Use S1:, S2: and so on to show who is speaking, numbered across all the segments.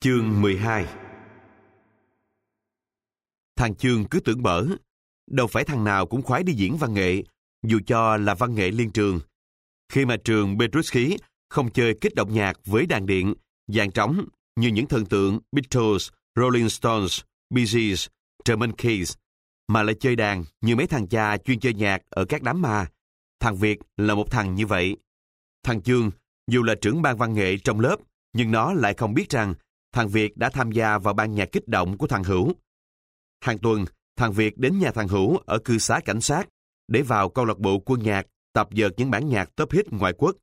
S1: Chương 12 Thằng Chương cứ tưởng mở, đâu phải thằng nào cũng khoái đi diễn văn nghệ, dù cho là văn nghệ liên trường. Khi mà trường Petruski không chơi kích động nhạc với đàn điện, dàn trống như những thần tượng Beatles, Rolling Stones, Bee Gees, German Keys, mà lại chơi đàn như mấy thằng cha chuyên chơi nhạc ở các đám ma. Thằng Việt là một thằng như vậy. Thằng Chương, dù là trưởng ban văn nghệ trong lớp, nhưng nó lại không biết rằng thằng Việt đã tham gia vào ban nhạc kích động của thằng Hữu. Hàng tuần, thằng Việt đến nhà thằng Hữu ở cư xá cảnh sát để vào câu lạc bộ quân nhạc tập dượt những bản nhạc top hit ngoại quốc.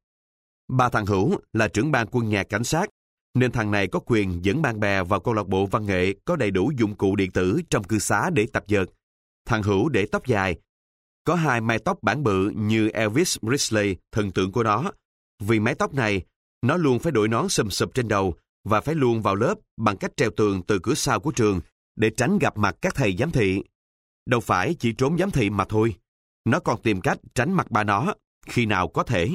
S1: Ba thằng Hữu là trưởng ban quân nhạc cảnh sát, nên thằng này có quyền dẫn bạn bè vào câu lạc bộ văn nghệ có đầy đủ dụng cụ điện tử trong cư xá để tập dượt. Thằng Hữu để tóc dài, có hai mái tóc bản bự như Elvis Presley, thần tượng của nó. Vì mái tóc này, nó luôn phải đội nón sầm sụp trên đầu và phải luôn vào lớp bằng cách treo tường từ cửa sau của trường để tránh gặp mặt các thầy giám thị. Đâu phải chỉ trốn giám thị mà thôi. Nó còn tìm cách tránh mặt ba nó khi nào có thể.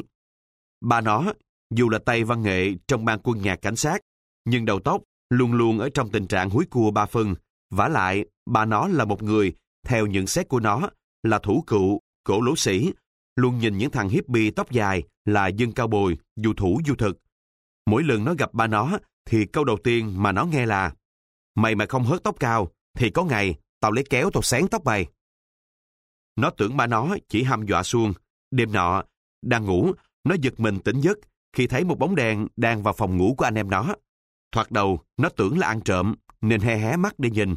S1: Ba nó, dù là tay văn nghệ trong ban quân nhạc cảnh sát, nhưng đầu tóc luôn luôn ở trong tình trạng húi cua ba phân. vả lại, ba nó là một người, theo nhận xét của nó, là thủ cựu, cổ lỗ sĩ, luôn nhìn những thằng hippie tóc dài là dân cao bồi, dù thủ dù thực. Mỗi lần nó gặp ba nó, thì câu đầu tiên mà nó nghe là Mày mà không hớt tóc cao, thì có ngày tao lấy kéo tao sáng tóc mày. Nó tưởng ba nó chỉ hăm dọa xuông. Đêm nọ, đang ngủ, nó giật mình tỉnh giấc khi thấy một bóng đèn đang vào phòng ngủ của anh em nó. Thoạt đầu, nó tưởng là ăn trộm, nên hé hé mắt để nhìn.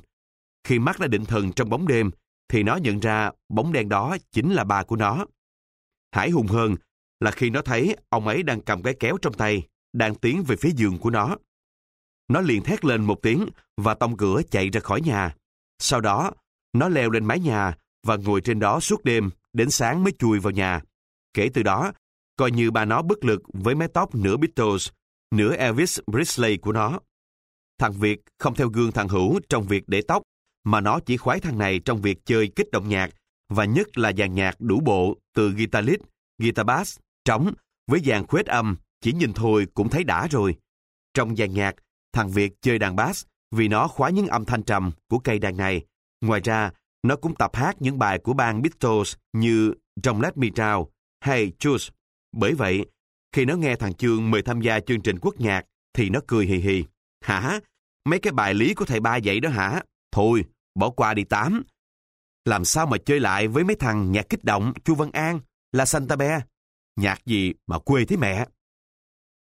S1: Khi mắt đã định thần trong bóng đêm, thì nó nhận ra bóng đèn đó chính là ba của nó. Hải hùng hơn là khi nó thấy ông ấy đang cầm cái kéo trong tay, đang tiến về phía giường của nó. Nó liền thét lên một tiếng và tông cửa chạy ra khỏi nhà. Sau đó, nó leo lên mái nhà và ngồi trên đó suốt đêm, đến sáng mới chui vào nhà. Kể từ đó, coi như bà nó bất lực với mái tóc nửa Beatles, nửa Elvis Presley của nó. Thằng Việt không theo gương thằng Hữu trong việc để tóc, mà nó chỉ khoái thằng này trong việc chơi kích động nhạc, và nhất là dàn nhạc đủ bộ từ guitar lead, guitar bass, trống, với dàn khuếch âm, chỉ nhìn thôi cũng thấy đã rồi. Trong dàn nhạc, thằng Việt chơi đàn bass vì nó khóa những âm thanh trầm của cây đàn này. Ngoài ra, nó cũng tập hát những bài của bang Beatles như Don't Let Me Down hay Choose. Bởi vậy, khi nó nghe thằng Chương mời tham gia chương trình quốc nhạc, thì nó cười hì hì. Hả? Mấy cái bài lý của thầy ba dạy đó hả? Thôi, bỏ qua đi tám. Làm sao mà chơi lại với mấy thằng nhạc kích động, Chu Văn An, là Santa Be? Nhạc gì mà quê thế mẹ?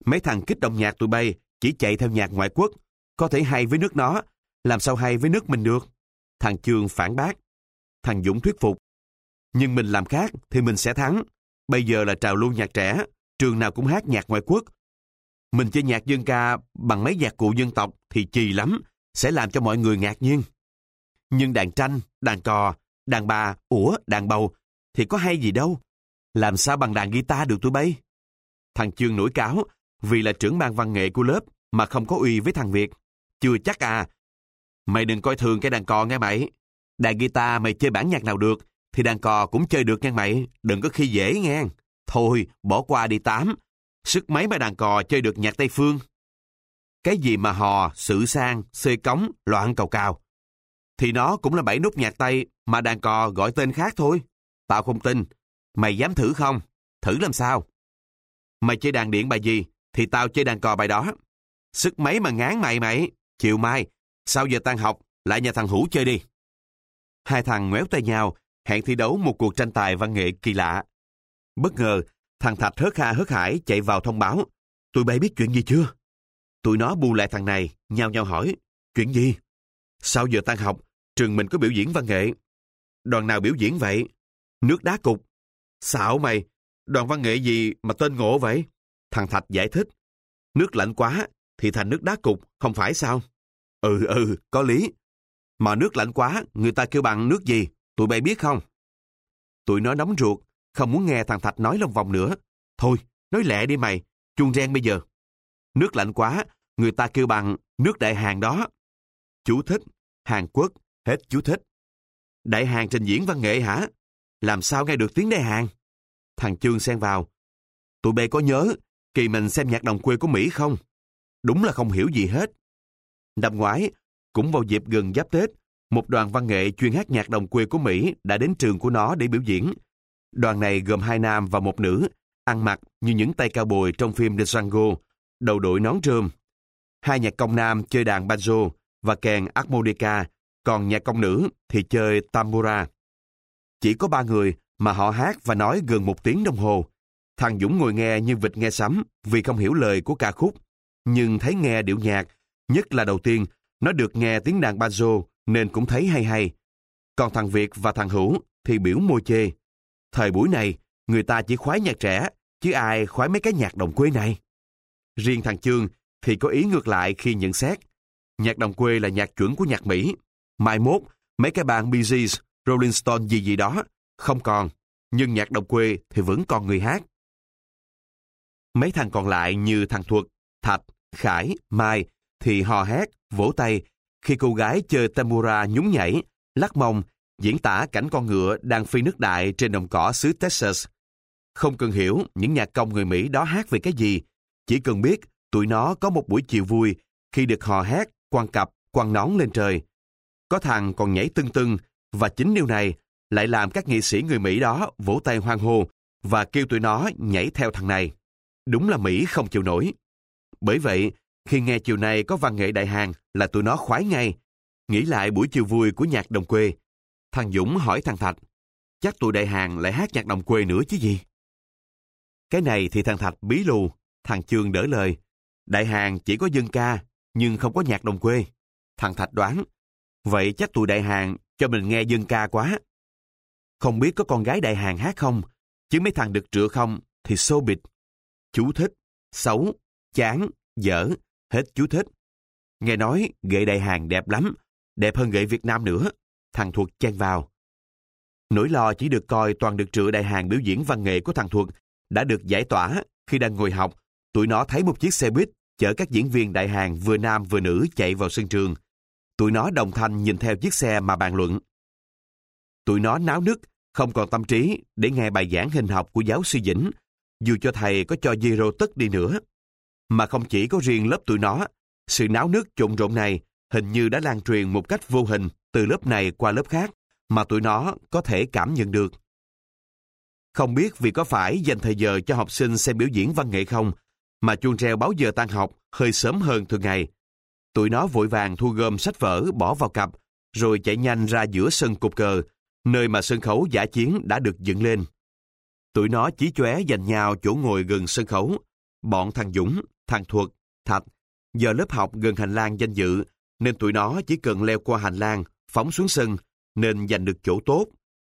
S1: Mấy thằng kích động nhạc tụi bay chỉ chạy theo nhạc ngoại quốc, có thể hay với nước nó, làm sao hay với nước mình được? Thằng trường phản bác. Thằng Dũng thuyết phục. Nhưng mình làm khác thì mình sẽ thắng. Bây giờ là trào lưu nhạc trẻ, trường nào cũng hát nhạc ngoại quốc. Mình chơi nhạc dân ca bằng mấy nhạc cụ dân tộc thì chì lắm, sẽ làm cho mọi người ngạc nhiên. Nhưng đàn tranh, đàn cò, đàn bà, ủa, đàn bầu thì có hay gì đâu. Làm sao bằng đàn guitar được tụi bay? Thằng Chương nổi cáo vì là trưởng ban văn nghệ của lớp mà không có uy với thằng Việt. Chưa chắc à. Mày đừng coi thường cái đàn cò nghe mày. Đàn guitar mày chơi bản nhạc nào được thì đàn cò cũng chơi được nghe mày. Đừng có khi dễ nghe. Thôi, bỏ qua đi tám. Sức mấy mà đàn cò chơi được nhạc Tây Phương. Cái gì mà hò, sự sang, xê cống, loạn cầu cào. Thì nó cũng là bảy nút nhạc Tây mà đàn cò gọi tên khác thôi. Tao không tin. Mày dám thử không? Thử làm sao? Mày chơi đàn điện bài gì, thì tao chơi đàn cò bài đó. Sức mấy mà ngán mày mày. Chiều mai, sau giờ tan học, lại nhà thằng Hữu chơi đi. Hai thằng ngoéo tay nhau, hẹn thi đấu một cuộc tranh tài văn nghệ kỳ lạ. Bất ngờ, thằng Thạch hớt ha hớt hải chạy vào thông báo. Tụi bay biết chuyện gì chưa? Tụi nó bu lại thằng này, nhau nhau hỏi. Chuyện gì? Sau giờ tan học, trường mình có biểu diễn văn nghệ. Đoàn nào biểu diễn vậy? Nước đá cục. Xạo mày, đoàn văn nghệ gì mà tên ngộ vậy? Thằng Thạch giải thích. Nước lạnh quá thì thành nước đá cục, không phải sao? Ừ, ừ, có lý. Mà nước lạnh quá, người ta kêu bằng nước gì? Tụi bay biết không? Tụi nó nóng ruột, không muốn nghe thằng Thạch nói lòng vòng nữa. Thôi, nói lẹ đi mày, chuông reng bây giờ. Nước lạnh quá, người ta kêu bằng nước đại hàng đó. Chú thích, Hàn Quốc, hết chú thích. Đại hàng trình diễn văn nghệ hả? Làm sao nghe được tiếng đại hàng? Thằng Trương xen vào. Tụi bay có nhớ kỳ mình xem nhạc đồng quê của Mỹ không? Đúng là không hiểu gì hết. Năm ngoái, cũng vào dịp gần giáp Tết, một đoàn văn nghệ chuyên hát nhạc đồng quê của Mỹ đã đến trường của nó để biểu diễn. Đoàn này gồm hai nam và một nữ, ăn mặc như những tay cao bồi trong phim The Django, đầu đội nón rơm. Hai nhạc công nam chơi đàn banjo và kèn harmonica, còn nhạc công nữ thì chơi tambura. Chỉ có ba người mà họ hát và nói gần một tiếng đồng hồ. Thằng Dũng ngồi nghe như vịt nghe sấm vì không hiểu lời của ca khúc. Nhưng thấy nghe điệu nhạc, nhất là đầu tiên, nó được nghe tiếng đàn banjo nên cũng thấy hay hay. Còn thằng Việt và thằng Hữu thì biểu môi chê. Thời buổi này, người ta chỉ khoái nhạc trẻ, chứ ai khoái mấy cái nhạc đồng quê này. Riêng thằng Chương thì có ý ngược lại khi nhận xét. Nhạc đồng quê là nhạc chuẩn của nhạc Mỹ. Mai mốt, mấy cái bàn Bee Gees, Rolling Stone gì gì đó, không còn. Nhưng nhạc đồng quê thì vẫn còn người hát. Mấy thằng còn lại như thằng Thuật, Thạch, Khải, Mai thì hò hét, vỗ tay khi cô gái chơi Tamura nhún nhảy, lắc mông, diễn tả cảnh con ngựa đang phi nước đại trên đồng cỏ xứ Texas. Không cần hiểu những nhạc công người Mỹ đó hát về cái gì, chỉ cần biết tụi nó có một buổi chiều vui khi được hò hét, quăng cặp, quăng nón lên trời. Có thằng còn nhảy tưng tưng và chính điều này lại làm các nghệ sĩ người Mỹ đó vỗ tay hoan hô và kêu tụi nó nhảy theo thằng này. Đúng là Mỹ không chịu nổi. Bởi vậy, khi nghe chiều nay có văn nghệ đại hàng là tụi nó khoái ngay. Nghĩ lại buổi chiều vui của nhạc đồng quê. Thằng Dũng hỏi thằng Thạch, chắc tụi đại hàng lại hát nhạc đồng quê nữa chứ gì? Cái này thì thằng Thạch bí lù, thằng Trương đỡ lời. Đại hàng chỉ có dân ca, nhưng không có nhạc đồng quê. Thằng Thạch đoán, vậy chắc tụi đại hàng cho mình nghe dân ca quá. Không biết có con gái đại hàng hát không, chứ mấy thằng được trựa không thì xô bịch. Chú thích, xấu, chán, dở, hết chú thích. Nghe nói gậy đại hàng đẹp lắm, đẹp hơn gậy Việt Nam nữa. Thằng Thuật chen vào. Nỗi lo chỉ được coi toàn được trựa đại hàng biểu diễn văn nghệ của thằng Thuật đã được giải tỏa khi đang ngồi học. Tụi nó thấy một chiếc xe buýt chở các diễn viên đại hàng vừa nam vừa nữ chạy vào sân trường. Tụi nó đồng thanh nhìn theo chiếc xe mà bàn luận. Tụi nó náo nức, không còn tâm trí để nghe bài giảng hình học của giáo sư Dĩnh, dù cho thầy có cho zero tất đi nữa. Mà không chỉ có riêng lớp tụi nó, sự náo nước trộn rộn này hình như đã lan truyền một cách vô hình từ lớp này qua lớp khác mà tụi nó có thể cảm nhận được. Không biết vì có phải dành thời giờ cho học sinh xem biểu diễn văn nghệ không, mà chuông reo báo giờ tan học hơi sớm hơn thường ngày. Tụi nó vội vàng thu gom sách vở bỏ vào cặp, rồi chạy nhanh ra giữa sân cục cờ, nơi mà sân khấu giả chiến đã được dựng lên. Tụi nó chí chóe dành nhau chỗ ngồi gần sân khấu. Bọn thằng Dũng, thằng Thuật, Thạch, giờ lớp học gần hành lang danh dự, nên tụi nó chỉ cần leo qua hành lang, phóng xuống sân, nên giành được chỗ tốt.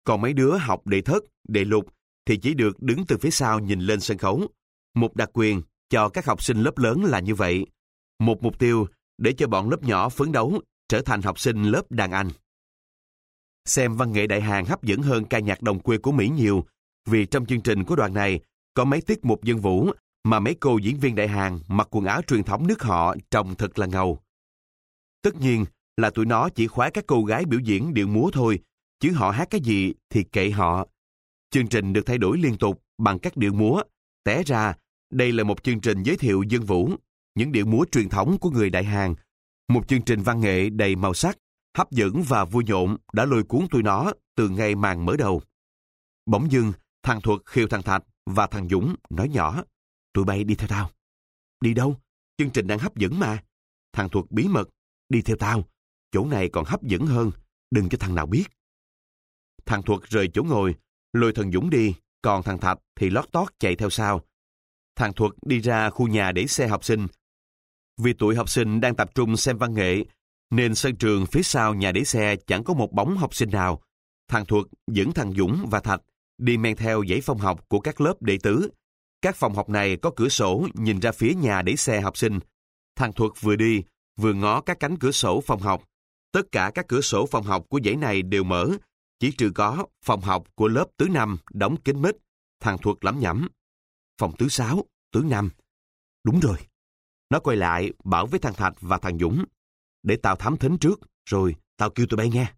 S1: Còn mấy đứa học đệ thất, đệ lục thì chỉ được đứng từ phía sau nhìn lên sân khấu. Một đặc quyền cho các học sinh lớp lớn là như vậy. Một mục tiêu để cho bọn lớp nhỏ phấn đấu trở thành học sinh lớp đàn anh. Xem văn nghệ đại hàng hấp dẫn hơn ca nhạc đồng quê của Mỹ nhiều, vì trong chương trình của đoàn này có mấy tiết mục dân vũ mà mấy cô diễn viên đại hàng mặc quần áo truyền thống nước họ trông thật là ngầu. Tất nhiên là tụi nó chỉ khoái các cô gái biểu diễn điệu múa thôi, chứ họ hát cái gì thì kệ họ. Chương trình được thay đổi liên tục bằng các điệu múa. Té ra, đây là một chương trình giới thiệu dân vũ, những điệu múa truyền thống của người Đại Hàn. Một chương trình văn nghệ đầy màu sắc, hấp dẫn và vui nhộn đã lôi cuốn tụi nó từ ngày màn mở đầu. Bỗng dưng, thằng Thuật khiêu thằng Thạch và thằng Dũng nói nhỏ, tụi bay đi theo tao. Đi đâu? Chương trình đang hấp dẫn mà. Thằng Thuật bí mật, đi theo tao. Chỗ này còn hấp dẫn hơn, đừng cho thằng nào biết. Thằng Thuật rời chỗ ngồi, lôi thằng Dũng đi, còn thằng Thạch thì lót tót chạy theo sau. Thằng Thuật đi ra khu nhà để xe học sinh. Vì tụi học sinh đang tập trung xem văn nghệ, nên sân trường phía sau nhà để xe chẳng có một bóng học sinh nào. Thằng Thuật dẫn thằng Dũng và Thạch đi men theo dãy phòng học của các lớp đệ tứ. Các phòng học này có cửa sổ nhìn ra phía nhà để xe học sinh. Thằng Thuật vừa đi, vừa ngó các cánh cửa sổ phòng học. Tất cả các cửa sổ phòng học của dãy này đều mở, chỉ trừ có phòng học của lớp tứ năm đóng kín mít. Thằng Thuật lẩm nhẩm. Phòng thứ sáu, tứ năm. Đúng rồi. Nó quay lại bảo với thằng Thạch và thằng Dũng. Để tao thám thính trước, rồi tao kêu tụi bay nghe.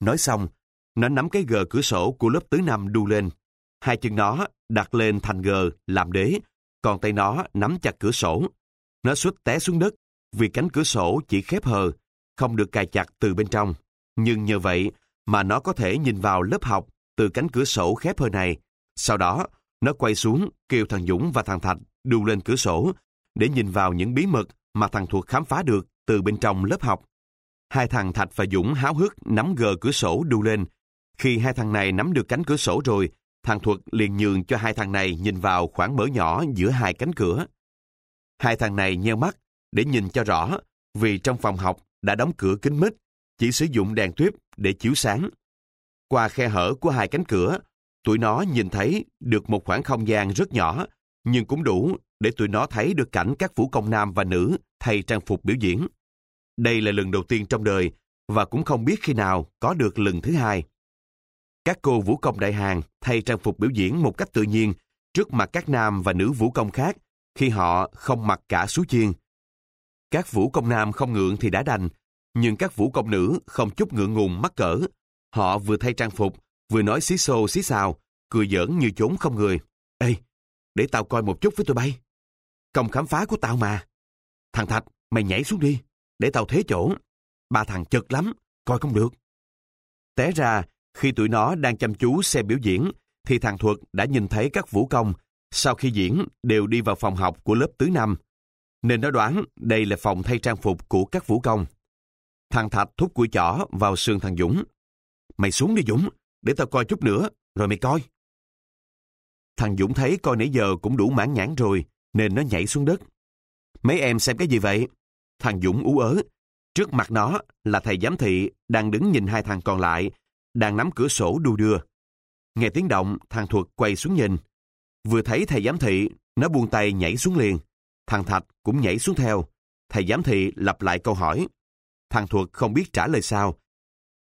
S1: Nói xong, nó nắm cái gờ cửa sổ của lớp tứ năm đu lên. Hai chân nó đặt lên thành gờ làm đế, còn tay nó nắm chặt cửa sổ. Nó suýt té xuống đất, vì cánh cửa sổ chỉ khép hờ, không được cài chặt từ bên trong. Nhưng nhờ vậy mà nó có thể nhìn vào lớp học từ cánh cửa sổ khép hờ này. Sau đó, nó quay xuống kêu thằng Dũng và thằng Thạch đu lên cửa sổ để nhìn vào những bí mật mà thằng Thuộc khám phá được từ bên trong lớp học. Hai thằng Thạch và Dũng háo hức nắm gờ cửa sổ đu lên. Khi hai thằng này nắm được cánh cửa sổ rồi, thằng Thuật liền nhường cho hai thằng này nhìn vào khoảng mở nhỏ giữa hai cánh cửa. Hai thằng này nheo mắt để nhìn cho rõ, vì trong phòng học đã đóng cửa kín mít, chỉ sử dụng đèn tuyếp để chiếu sáng. Qua khe hở của hai cánh cửa, tụi nó nhìn thấy được một khoảng không gian rất nhỏ, nhưng cũng đủ để tụi nó thấy được cảnh các vũ công nam và nữ thay trang phục biểu diễn. Đây là lần đầu tiên trong đời và cũng không biết khi nào có được lần thứ hai. Các cô vũ công đại hàng thay trang phục biểu diễn một cách tự nhiên trước mặt các nam và nữ vũ công khác khi họ không mặc cả sú chiên. Các vũ công nam không ngượng thì đã đành, nhưng các vũ công nữ không chút ngượng ngùng mắc cỡ. Họ vừa thay trang phục, vừa nói xí xô xí xào, cười giỡn như trốn không người. Ê, để tao coi một chút với tụi bay. Công khám phá của tao mà. Thằng Thạch, mày nhảy xuống đi, để tao thế chỗ. Ba thằng chật lắm, coi không được. Té ra, khi tụi nó đang chăm chú xem biểu diễn, thì thằng Thuật đã nhìn thấy các vũ công sau khi diễn đều đi vào phòng học của lớp tứ năm. Nên nó đoán đây là phòng thay trang phục của các vũ công. Thằng Thạch thúc cùi chỏ vào sườn thằng Dũng. Mày xuống đi Dũng, để tao coi chút nữa, rồi mày coi. Thằng Dũng thấy coi nãy giờ cũng đủ mãn nhãn rồi, nên nó nhảy xuống đất. Mấy em xem cái gì vậy? Thằng Dũng ú ớ. Trước mặt nó là thầy giám thị đang đứng nhìn hai thằng còn lại, đang nắm cửa sổ đu đưa. Nghe tiếng động, thằng Thuật quay xuống nhìn. Vừa thấy thầy giám thị, nó buông tay nhảy xuống liền. Thằng Thạch cũng nhảy xuống theo. Thầy giám thị lặp lại câu hỏi. Thằng Thuật không biết trả lời sao.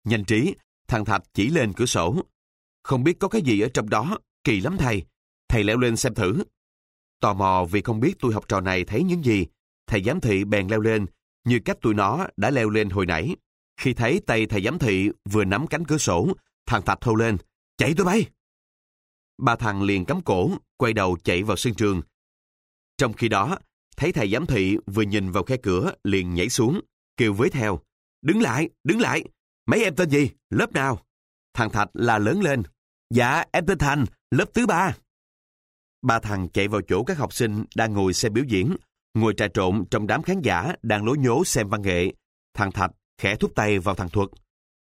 S1: Nhanh trí, thằng Thạch chỉ lên cửa sổ. Không biết có cái gì ở trong đó, kỳ lắm thầy. Thầy leo lên xem thử. Tò mò vì không biết tôi học trò này thấy những gì, thầy giám thị bèn leo lên, như cách tụi nó đã leo lên hồi nãy. Khi thấy tay thầy giám thị vừa nắm cánh cửa sổ, thằng Thạch thâu lên, chạy tôi bay. Ba thằng liền cắm cổ, quay đầu chạy vào sân trường. Trong khi đó, thấy thầy giám thị vừa nhìn vào khe cửa liền nhảy xuống, kêu với theo. Đứng lại, đứng lại, mấy em tên gì, lớp nào? Thằng Thạch la lớn lên. Dạ, em tên Thành, lớp thứ ba. Ba thằng chạy vào chỗ các học sinh đang ngồi xem biểu diễn, ngồi trà trộn trong đám khán giả đang lố nhố xem văn nghệ. Thằng Thạch khẽ thúc tay vào thằng Thuật.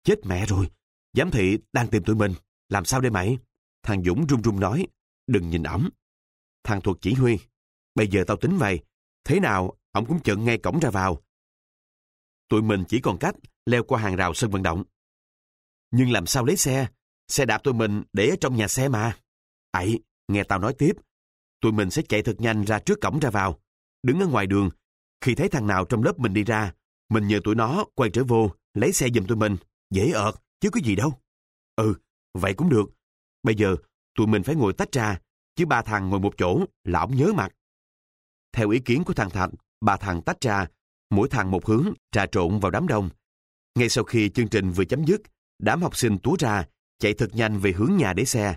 S1: Chết mẹ rồi, giám thị đang tìm tụi mình, làm sao đây mày? Thằng Dũng run run nói, đừng nhìn ổng. Thằng Thuật chỉ huy, bây giờ tao tính vậy, thế nào ổng cũng chận ngay cổng ra vào. Tụi mình chỉ còn cách leo qua hàng rào sân vận động. Nhưng làm sao lấy xe? Xe đạp tụi mình để ở trong nhà xe mà. Ấy, nghe tao nói tiếp, tụi mình sẽ chạy thật nhanh ra trước cổng ra vào. Đứng ở ngoài đường, khi thấy thằng nào trong lớp mình đi ra, mình nhờ tụi nó quay trở vô, lấy xe giùm tụi mình. Dễ ợt, chứ có gì đâu. Ừ, vậy cũng được. Bây giờ, tụi mình phải ngồi tách ra, chứ ba thằng ngồi một chỗ là ổng nhớ mặt. Theo ý kiến của thằng Thạch, ba thằng tách ra, mỗi thằng một hướng, trà trộn vào đám đông. Ngay sau khi chương trình vừa chấm dứt, đám học sinh túa ra, chạy thật nhanh về hướng nhà để xe.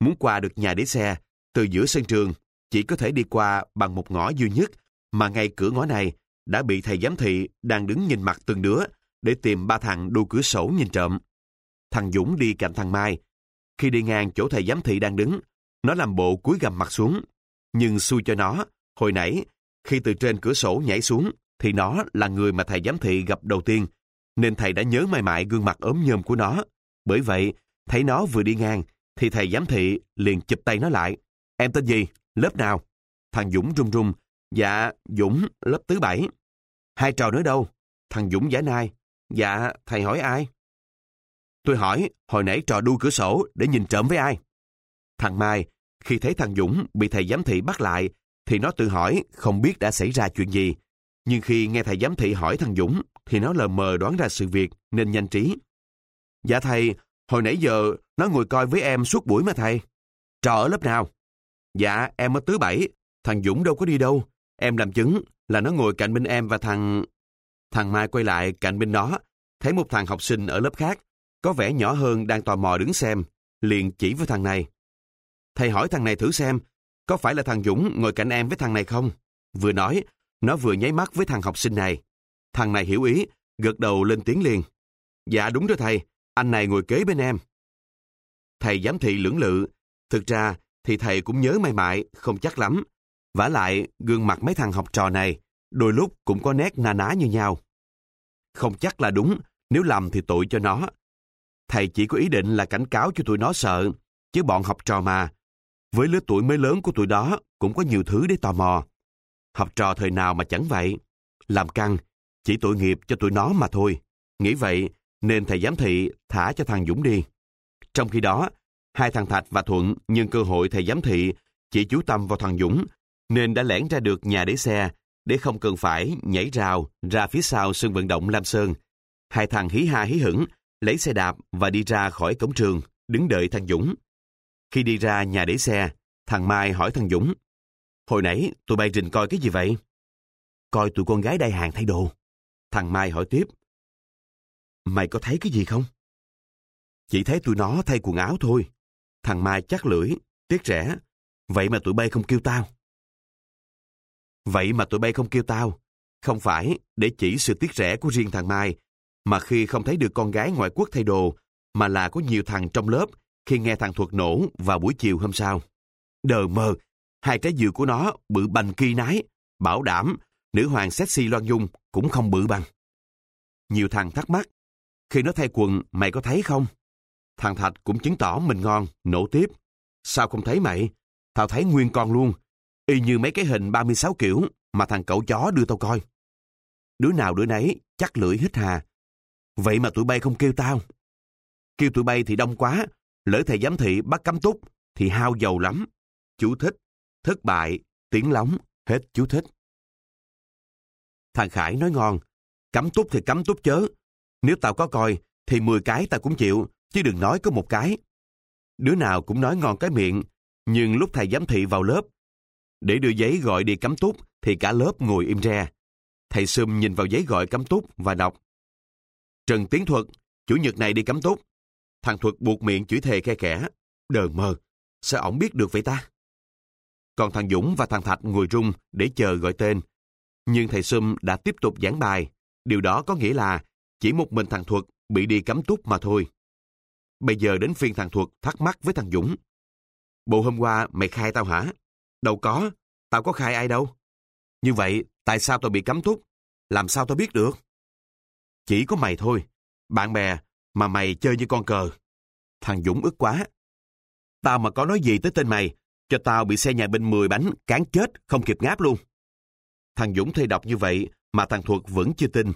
S1: Muốn qua được nhà để xe, từ giữa sân trường, chỉ có thể đi qua bằng một ngõ duy nhất, mà ngay cửa ngõ này đã bị thầy giám thị đang đứng nhìn mặt từng đứa để tìm ba thằng đu cửa sổ nhìn trộm. Thằng Dũng đi cạnh thằng Mai. Khi đi ngang chỗ thầy giám thị đang đứng, nó làm bộ cúi gầm mặt xuống. Nhưng xui cho nó, hồi nãy, khi từ trên cửa sổ nhảy xuống, thì nó là người mà thầy giám thị gặp đầu tiên, nên thầy đã nhớ mãi mãi gương mặt ốm nhôm của nó. Bởi vậy, thấy nó vừa đi ngang, thì thầy giám thị liền chụp tay nó lại. Em tên gì? Lớp nào? Thằng Dũng run run. Dạ, Dũng, lớp thứ bảy. Hai trò nữa đâu? Thằng Dũng giả nai. Dạ, thầy hỏi ai? Tôi hỏi, hồi nãy trò đu cửa sổ để nhìn trộm với ai? Thằng Mai, khi thấy thằng Dũng bị thầy giám thị bắt lại, thì nó tự hỏi không biết đã xảy ra chuyện gì. Nhưng khi nghe thầy giám thị hỏi thằng Dũng, thì nó lờ mờ đoán ra sự việc nên nhanh trí. Dạ thầy, hồi nãy giờ nó ngồi coi với em suốt buổi mà thầy. Trò ở lớp nào? Dạ, em ở tứ bảy. Thằng Dũng đâu có đi đâu. Em làm chứng là nó ngồi cạnh bên em và thằng... Thằng Mai quay lại cạnh bên đó, thấy một thằng học sinh ở lớp khác, có vẻ nhỏ hơn đang tò mò đứng xem, liền chỉ với thằng này. Thầy hỏi thằng này thử xem, có phải là thằng Dũng ngồi cạnh em với thằng này không? Vừa nói, Nó vừa nháy mắt với thằng học sinh này. Thằng này hiểu ý, gật đầu lên tiếng liền. Dạ đúng rồi thầy, anh này ngồi kế bên em. Thầy giám thị lưỡng lự. Thực ra thì thầy cũng nhớ may mại, không chắc lắm vả lại, gương mặt mấy thằng học trò này, đôi lúc cũng có nét na ná như nhau. Không chắc là đúng, nếu làm thì tội cho nó. Thầy chỉ có ý định là cảnh cáo cho tụi nó sợ, chứ bọn học trò mà. Với lứa tuổi mới lớn của tụi đó cũng có nhiều thứ để tò mò. Học trò thời nào mà chẳng vậy. Làm căng, chỉ tội nghiệp cho tụi nó mà thôi. Nghĩ vậy, nên thầy giám thị thả cho thằng Dũng đi. Trong khi đó, hai thằng Thạch và Thuận nhân cơ hội thầy giám thị chỉ chú tâm vào thằng Dũng, nên đã lẻn ra được nhà để xe để không cần phải nhảy rào ra phía sau sân vận động Lam Sơn. Hai thằng hí ha hí hửng, lấy xe đạp và đi ra khỏi cổng trường, đứng đợi thằng Dũng. Khi đi ra nhà để xe, thằng Mai hỏi thằng Dũng, Hồi nãy tụi bay rình coi cái gì vậy? Coi tụi con gái đai hàng thay đồ. Thằng Mai hỏi tiếp, Mày có thấy cái gì không? Chỉ thấy tụi nó thay quần áo thôi. Thằng Mai chắc lưỡi, tiếc rẻ. Vậy mà tụi bay không kêu tao. Vậy mà tụi bay không kêu tao. Không phải để chỉ sự tiếc rẻ của riêng thằng Mai, mà khi không thấy được con gái ngoại quốc thay đồ, mà là có nhiều thằng trong lớp khi nghe thằng thuật nổ vào buổi chiều hôm sau. Đờ mờ, hai trái dừa của nó bự bành kỳ nái, bảo đảm nữ hoàng sexy Loan Dung cũng không bự bằng. Nhiều thằng thắc mắc, khi nó thay quần mày có thấy không? Thằng Thạch cũng chứng tỏ mình ngon, nổ tiếp. Sao không thấy mày? Tao thấy nguyên con luôn, y như mấy cái hình 36 kiểu mà thằng cậu chó đưa tao coi. Đứa nào đứa nấy chắc lưỡi hít hà. Vậy mà tụi bay không kêu tao. Kêu tụi bay thì đông quá, lỡ thầy giám thị bắt cấm túc thì hao dầu lắm. Chú thích, thất bại, tiếng lóng, hết chú thích. Thằng Khải nói ngon, cấm túc thì cấm túc chớ. Nếu tao có coi thì 10 cái tao cũng chịu, chứ đừng nói có một cái. Đứa nào cũng nói ngon cái miệng, nhưng lúc thầy giám thị vào lớp để đưa giấy gọi đi cắm túc thì cả lớp ngồi im re. Thầy Sum nhìn vào giấy gọi cắm túc và đọc. Trần Tiến Thuật, chủ nhật này đi cắm túc. Thằng Thuật buộc miệng chửi thề khe khẽ. Đờ mờ, sao ổng biết được vậy ta? Còn thằng Dũng và thằng Thạch ngồi rung để chờ gọi tên. Nhưng thầy Sum đã tiếp tục giảng bài. Điều đó có nghĩa là chỉ một mình thằng Thuật bị đi cắm túc mà thôi. Bây giờ đến phiên thằng Thuật thắc mắc với thằng Dũng. Bộ hôm qua mày khai tao hả? Đâu có, tao có khai ai đâu. Như vậy, tại sao tao bị cấm túc? Làm sao tao biết được? Chỉ có mày thôi. Bạn bè, mà mày chơi như con cờ. Thằng Dũng ức quá. Tao mà có nói gì tới tên mày, cho tao bị xe nhà binh 10 bánh, cán chết, không kịp ngáp luôn. Thằng Dũng thay đọc như vậy, mà thằng Thuật vẫn chưa tin.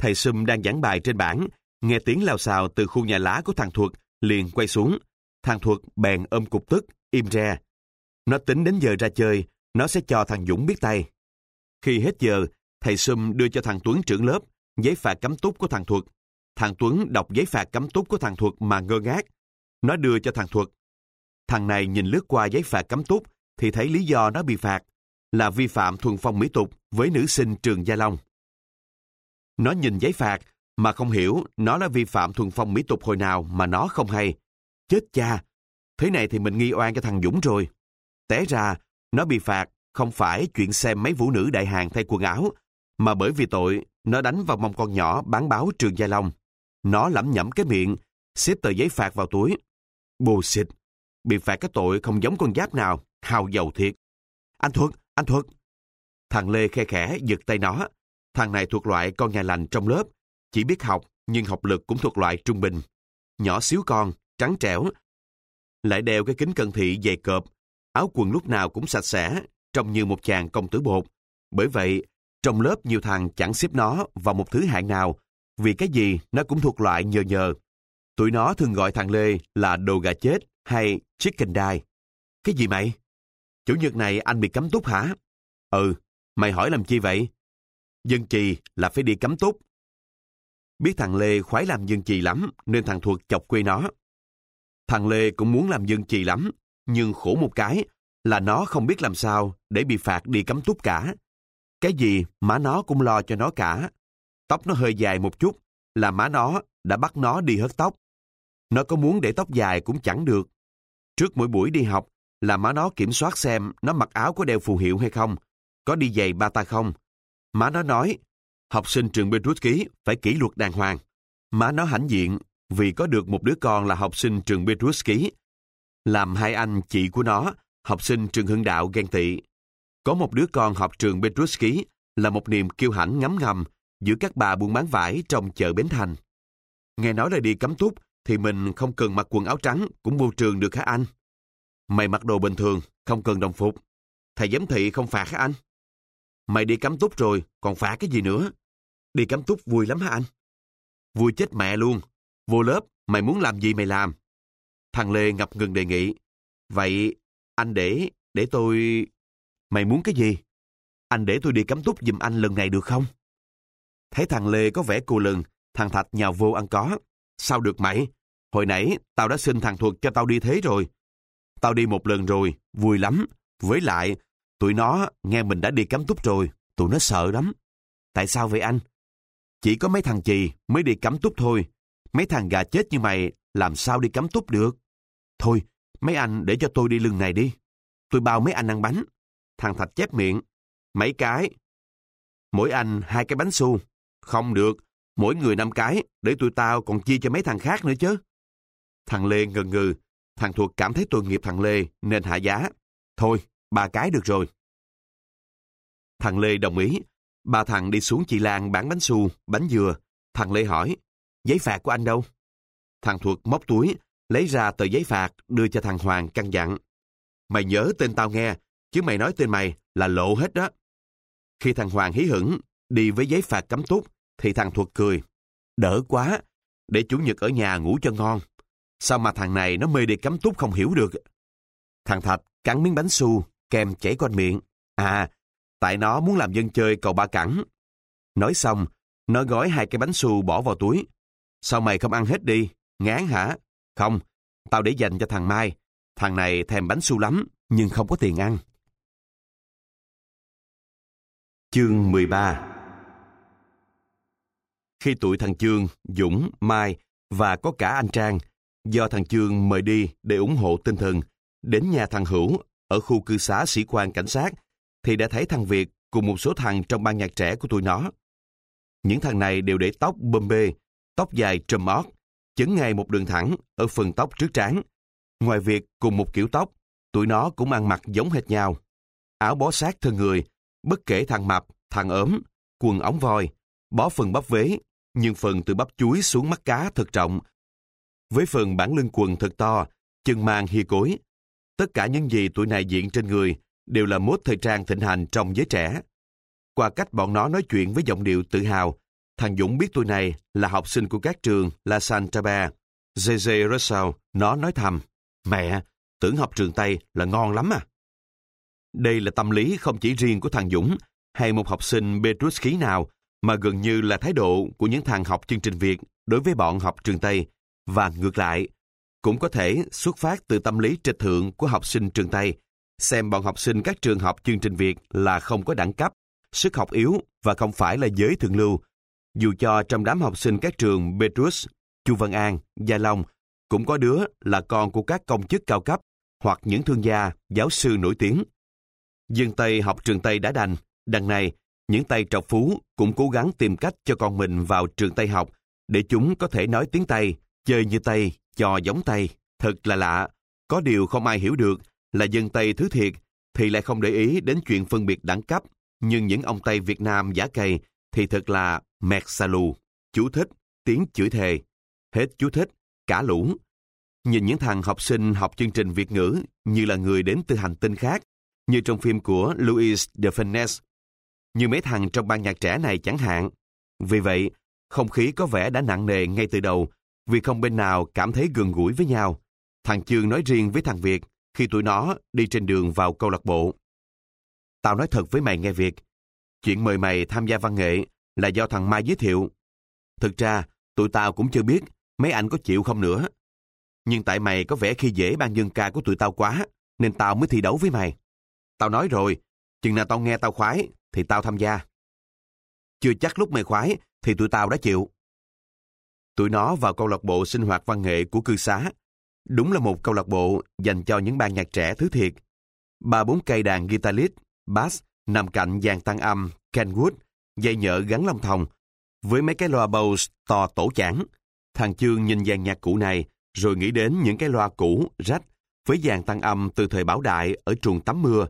S1: Thầy Sum đang giảng bài trên bảng, nghe tiếng lao xào từ khu nhà lá của thằng Thuật, liền quay xuống. Thằng Thuật bèn ôm cục tức, im re, nó tính đến giờ ra chơi, nó sẽ cho thằng Dũng biết tay. Khi hết giờ, thầy Sum đưa cho thằng Tuấn trưởng lớp giấy phạt cấm túc của thằng Thuật. Thằng Tuấn đọc giấy phạt cấm túc của thằng Thuật mà ngơ ngác. Nó đưa cho thằng Thuật. Thằng này nhìn lướt qua giấy phạt cấm túc thì thấy lý do nó bị phạt là vi phạm thuần phong mỹ tục với nữ sinh trường Gia Long. Nó nhìn giấy phạt mà không hiểu nó đã vi phạm thuần phong mỹ tục hồi nào mà nó không hay. Chết cha! Thế này thì mình nghi oan cho thằng Dũng rồi. Té ra, nó bị phạt không phải chuyện xem mấy vũ nữ đại hàng thay quần áo, mà bởi vì tội nó đánh vào mông con nhỏ bán báo trường Gia Long. Nó lẩm nhẩm cái miệng, xếp tờ giấy phạt vào túi. Bù xịt, bị phạt cái tội không giống con giáp nào, hào dầu thiệt. Anh Thuật, anh Thuật. Thằng Lê khe khẽ giật tay nó. Thằng này thuộc loại con nhà lành trong lớp, chỉ biết học nhưng học lực cũng thuộc loại trung bình. Nhỏ xíu con, trắng trẻo, lại đeo cái kính cận thị dày cộp, áo quần lúc nào cũng sạch sẽ, trông như một chàng công tử bột. Bởi vậy, trong lớp nhiều thằng chẳng xếp nó vào một thứ hạng nào, vì cái gì nó cũng thuộc loại nhờ nhờ. Tụi nó thường gọi thằng Lê là đồ gà chết hay chicken die. Cái gì mày? Chủ nhật này anh bị cấm túc hả? Ừ, mày hỏi làm chi vậy? Dân trì là phải đi cấm túc. Biết thằng Lê khoái làm dân trì lắm nên thằng Thuật chọc quê nó. Thằng Lê cũng muốn làm dân trì lắm nhưng khổ một cái là nó không biết làm sao để bị phạt đi cấm túc cả. Cái gì má nó cũng lo cho nó cả. Tóc nó hơi dài một chút là má nó đã bắt nó đi hớt tóc. Nó có muốn để tóc dài cũng chẳng được. Trước mỗi buổi đi học là má nó kiểm soát xem nó mặc áo có đeo phù hiệu hay không. có đi giày ba ta không? Má nó nói, học sinh trường Petrus ký phải kỷ luật đàng hoàng. Má nó hãnh diện vì có được một đứa con là học sinh trường Petruski. Làm hai anh chị của nó, học sinh trường hưng đạo ghen tị. Có một đứa con học trường Petruski là một niềm kiêu hãnh ngấm ngầm giữa các bà buôn bán vải trong chợ Bến Thành. Nghe nói là đi cắm túc thì mình không cần mặc quần áo trắng cũng vô trường được hả anh? Mày mặc đồ bình thường, không cần đồng phục. Thầy giám thị không phạt hả anh? Mày đi cắm túc rồi, còn phạt cái gì nữa? Đi cắm túc vui lắm hả anh? Vui chết mẹ luôn. Vô lớp, mày muốn làm gì mày làm. Thằng Lê ngập ngừng đề nghị. Vậy, anh để, để tôi... Mày muốn cái gì? Anh để tôi đi cắm túc giùm anh lần này được không? Thấy thằng Lê có vẻ cù lừng, thằng Thạch nhào vô ăn có. Sao được mày? Hồi nãy, tao đã xin thằng Thuật cho tao đi thế rồi. Tao đi một lần rồi, vui lắm. Với lại, tụi nó nghe mình đã đi cắm túc rồi, tụi nó sợ lắm. Tại sao vậy anh? Chỉ có mấy thằng chì mới đi cắm túc thôi. Mấy thằng gà chết như mày làm sao đi cắm túc được? Thôi, mấy anh để cho tôi đi lưng này đi. Tôi bao mấy anh ăn bánh. Thằng Thạch chép miệng. Mấy cái. Mỗi anh hai cái bánh xu. Không được. Mỗi người năm cái, để tụi tao còn chia cho mấy thằng khác nữa chứ. Thằng Lê ngần ngừ. Thằng Thuộc cảm thấy tội nghiệp thằng Lê nên hạ giá. Thôi, ba cái được rồi. Thằng Lê đồng ý. Ba thằng đi xuống chị Lan bán bánh xu, bánh dừa. Thằng Lê hỏi, giấy phạt của anh đâu? Thằng Thuộc móc túi, lấy ra tờ giấy phạt đưa cho thằng Hoàng căn dặn. Mày nhớ tên tao nghe, chứ mày nói tên mày là lộ hết đó. Khi thằng Hoàng hí hửng, đi với giấy phạt cấm túc, thì thằng Thuật cười. Đỡ quá, để chủ nhật ở nhà ngủ cho ngon. Sao mà thằng này nó mê đi cấm túc không hiểu được. Thằng Thạch cắn miếng bánh su, kèm chảy quanh miệng. À, tại nó muốn làm dân chơi cầu ba cẳng. Nói xong, nó gói hai cái bánh su bỏ vào túi. Sao mày không ăn hết đi? Ngán hả? Không, tao để dành cho thằng Mai. Thằng này thèm bánh su lắm, nhưng không có tiền ăn. Chương 13 Khi tụi thằng Chương, Dũng, Mai và có cả anh Trang, do thằng Chương mời đi để ủng hộ tinh thần, đến nhà thằng Hữu ở khu cư xá sĩ quan cảnh sát, thì đã thấy thằng Việt cùng một số thằng trong ban nhạc trẻ của tụi nó. Những thằng này đều để tóc bơm bê, tóc dài trùm ót, chấn ngay một đường thẳng ở phần tóc trước trán. Ngoài việc cùng một kiểu tóc, tụi nó cũng ăn mặc giống hệt nhau. Áo bó sát thân người, bất kể thằng mập, thằng ốm, quần ống voi, bó phần bắp vế, nhưng phần từ bắp chuối xuống mắt cá thật trọng. Với phần bản lưng quần thật to, chân mang hi cối. Tất cả những gì tụi này diện trên người đều là mốt thời trang thịnh hành trong giới trẻ. Qua cách bọn nó nói chuyện với giọng điệu tự hào, thằng Dũng biết tôi này là học sinh của các trường La Santaba, JJ Russell, nó nói thầm, mẹ, tưởng học trường Tây là ngon lắm à. Đây là tâm lý không chỉ riêng của thằng Dũng hay một học sinh Petrus khí nào, mà gần như là thái độ của những thằng học chương trình Việt đối với bọn học trường Tây, và ngược lại, cũng có thể xuất phát từ tâm lý trịch thượng của học sinh trường Tây, xem bọn học sinh các trường học chương trình Việt là không có đẳng cấp, sức học yếu và không phải là giới thượng lưu. Dù cho trong đám học sinh các trường Petrus, Chu Văn An, Gia Long cũng có đứa là con của các công chức cao cấp hoặc những thương gia, giáo sư nổi tiếng. Dân Tây học trường Tây đã đành, đằng này, những tay trọc phú cũng cố gắng tìm cách cho con mình vào trường Tây học để chúng có thể nói tiếng Tây, chơi như Tây, trò giống Tây. Thật là lạ, có điều không ai hiểu được là dân Tây thứ thiệt thì lại không để ý đến chuyện phân biệt đẳng cấp, nhưng những ông Tây Việt Nam giả cày thì thật là mẹt xà lù, chú thích, tiếng chửi thề, hết chú thích, cả lũ. Nhìn những thằng học sinh học chương trình Việt ngữ như là người đến từ hành tinh khác, như trong phim của Louis de Funès, như mấy thằng trong ban nhạc trẻ này chẳng hạn. Vì vậy, không khí có vẻ đã nặng nề ngay từ đầu, vì không bên nào cảm thấy gần gũi với nhau. Thằng Chương nói riêng với thằng Việt khi tụi nó đi trên đường vào câu lạc bộ. Tao nói thật với mày nghe Việt, chuyện mời mày tham gia văn nghệ là do thằng Mai giới thiệu. Thực ra, tụi tao cũng chưa biết mấy anh có chịu không nữa. Nhưng tại mày có vẻ khi dễ ban dân ca của tụi tao quá, nên tao mới thi đấu với mày. Tao nói rồi, chừng nào tao nghe tao khoái, thì tao tham gia. Chưa chắc lúc mày khoái, thì tụi tao đã chịu. Tụi nó vào câu lạc bộ sinh hoạt văn nghệ của cư xá. Đúng là một câu lạc bộ dành cho những ban nhạc trẻ thứ thiệt. Ba bốn cây đàn guitar lead, bass nằm cạnh dàn tăng âm Kenwood, dây nhợ gắn long thòng, với mấy cái loa Bose to tổ chản. Thằng Chương nhìn dàn nhạc cũ này, rồi nghĩ đến những cái loa cũ, rách, với dàn tăng âm từ thời Bảo Đại ở trường tắm mưa,